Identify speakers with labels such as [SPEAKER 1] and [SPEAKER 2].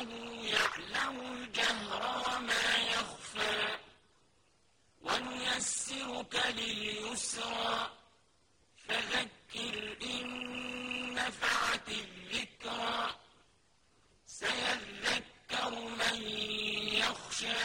[SPEAKER 1] إنه يعلم الجهر وما يخفى ونيسرك لليسرى فذكر إن نفعت الذكرى سيذكر من يخشى